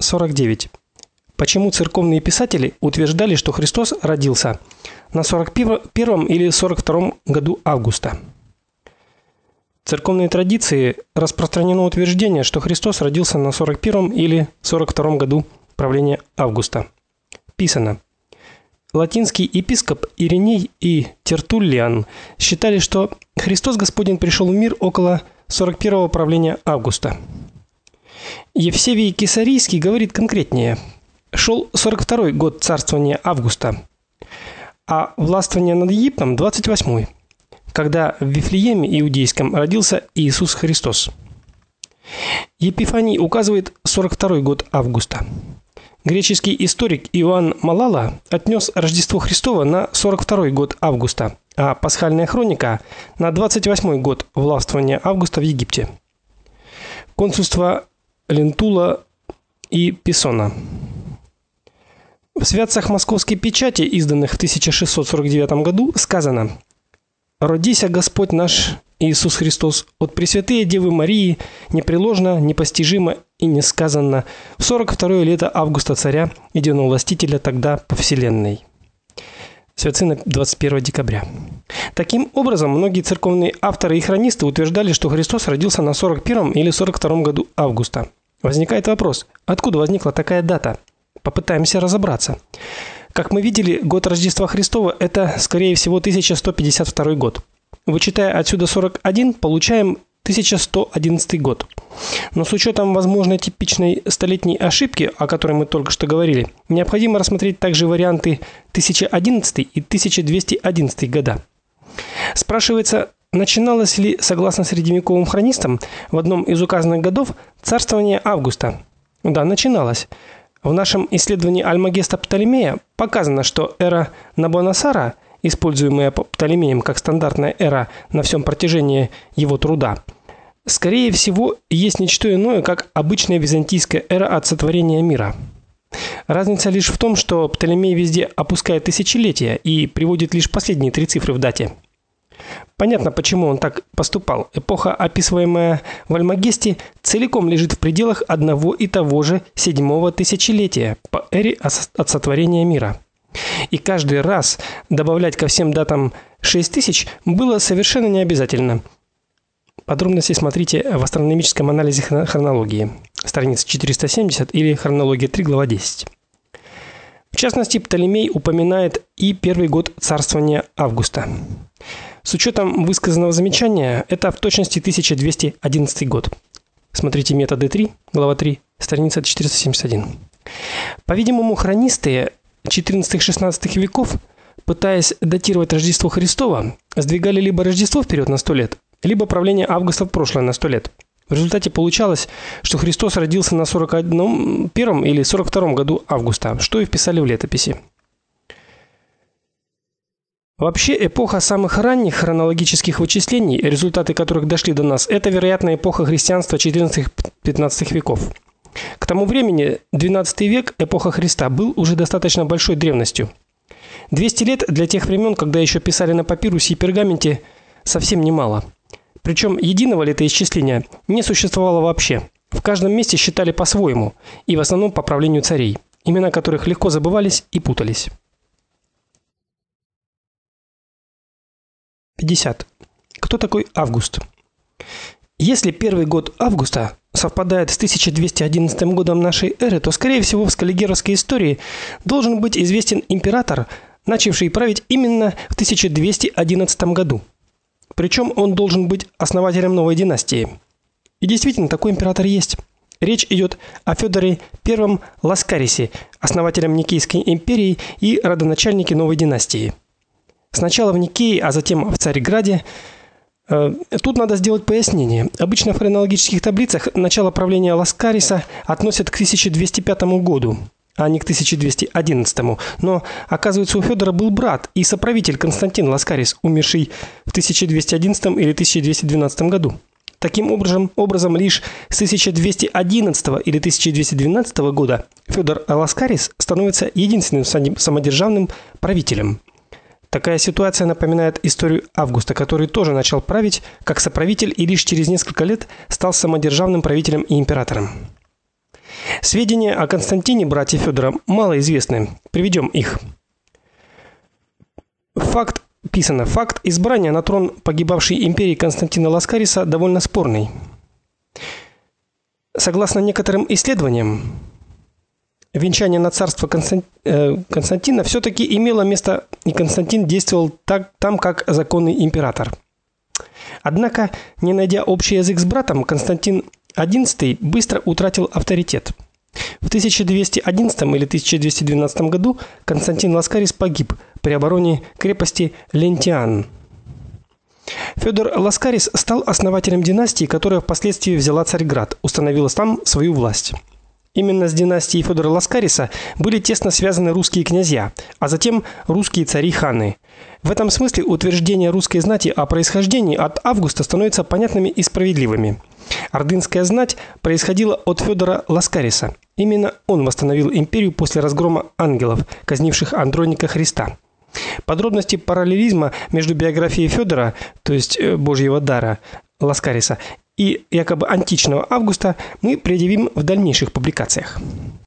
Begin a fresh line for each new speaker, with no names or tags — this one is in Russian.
49. Почему церковные писатели утверждали, что Христос родился на 41 или 42 году августа? В церковной традиции распространено утверждение, что Христос родился на 41 или 42 году правления Августа. Писано: Латинский епископ Ириней и Тертуллиан считали, что Христос Господин пришел в мир около 41-го правления Августа. Евсевий Кесарийский говорит конкретнее. Шел 42-й год царствования Августа, а властвование над Египтом 28-й, когда в Вифлееме иудейском родился Иисус Христос. Епифаний указывает 42-й год Августа. Греческий историк Иоанн Малала отнес Рождество Христово на 42-й год Августа, а пасхальная хроника на 28-й год властвования Августа в Египте. Консульство Лентула и Писона. В святцах Московской печати, изданных в 1649 году, сказано: Родися Господь наш Иисус Христос от Пресвятые Девы Марии, непреложно, непостижимо и несказанно в 42 лето Августа царя, властителя тогда по вселенной. Святцина 21 декабря. Таким образом, многие церковные авторы и хронисты утверждали, что Христос родился на 41 или 42 году августа. Возникает вопрос: откуда возникла такая дата? Попытаемся разобраться. Как мы видели, год Рождества Христова это, скорее всего, 1152 год. Вычитая отсюда 41, получаем 1111 год. Но с учетом возможной типичной столетней ошибки, о которой мы только что говорили, необходимо рассмотреть также варианты 1011 и 1211 года. Спрашивается, начиналось ли, согласно средневековым хронистам, в одном из указанных годов царствование Августа? Да, начиналось. В нашем исследовании Альмагеста Птолемея показано, что эра Набонасара, используемая Птолемеем как стандартная эра на всем протяжении его труда, скорее всего, есть не что иное, как обычная византийская эра от сотворения мира. Разница лишь в том, что Птолемей везде опускает тысячелетия и приводит лишь последние три цифры в дате. Понятно, почему он так поступал. Эпоха, описываемая в Альмагесте, целиком лежит в пределах одного и того же седьмого тысячелетия по эре от сотворения мира. И каждый раз добавлять ко всем датам 6000 было совершенно необязательно. Подробности смотрите в астрономическом анализе хронологии, страница 470 или хронология 3, глава 10. Частности, Птолемей упоминает и первый год царствования Августа. С учетом высказанного замечания, это в точности 1211 год. Смотрите методы 3, глава 3, страница 471. По-видимому, хронисты 14-16 веков, пытаясь датировать Рождество Христово, сдвигали либо Рождество вперед на 100 лет, либо правление Августа в прошлое на 100 лет. В результате получалось, что Христос родился на 41 первом или 42 году августа, что и вписали в летописи. Вообще эпоха самых ранних хронологических вычислений, результаты которых дошли до нас, это, вероятно, эпоха христианства 14-15 веков. К тому времени, XII век, эпоха Христа, был уже достаточно большой древностью. 200 лет для тех времен, когда еще писали на папирусе и пергаменте, совсем немало. Причем единого летоисчисления не существовало вообще. В каждом месте считали по-своему, и в основном по правлению царей, имена которых легко забывались и путались. 50. Кто такой Август? Если первый год Августа совпадает с 1211 годом нашей эры, то скорее всего в скаллигеровской истории должен быть известен император, начавший править именно в 1211 году. Причем он должен быть основателем новой династии. И действительно, такой император есть. Речь идет о Федоре I Ласкарисе, основателем Никейской империи и родоначальнике новой династии. Сначала в Никее, а затем в Царьграде. Э, тут надо сделать пояснение. Обычно в хронологических таблицах начало правления Ласкариса относят к 1205 году, а не к 1211. Но оказывается, у Федора был брат и соправитель Константин Ласкарис, умерший в 1211 или 1212 году. Таким образом, образом лишь с 1211 или 1212 года Федор Ласкарис становится единственным самодержавным правителем. Такая ситуация напоминает историю Августа, который тоже начал править как соправитель и лишь через несколько лет стал самодержавным правителем и императором. Сведения о Константине братья Федора мало известны. Приведем их. Факт писано: факт избрания на трон погибавшей империи Константина Ласкариса довольно спорный. Согласно некоторым исследованиям, венчание на царство э, Константина все таки имело место, и Константин действовал так там как законный император. Однако, не найдя общий язык с братом, Константин XI быстро утратил авторитет. В 1211 или 1212 году Константин Ласкарис погиб при обороне крепости Лентиан. Федор Ласкарис стал основателем династии, которая впоследствии взяла Царьград, установила там свою власть. Именно с династией Федора Ласкариса были тесно связаны русские князья, а затем русские цари-ханы. В этом смысле утверждения русской знати о происхождении от Августа становятся понятными и справедливыми. Ордынская знать происходила от Федора Ласкариса. Именно он восстановил империю после разгрома ангелов, казнивших Андроника Христа. Подробности параллелизма между биографией Федора, то есть э, Божьего дара Ласкариса, и якобы античного Августа мы предъявим в дальнейших публикациях.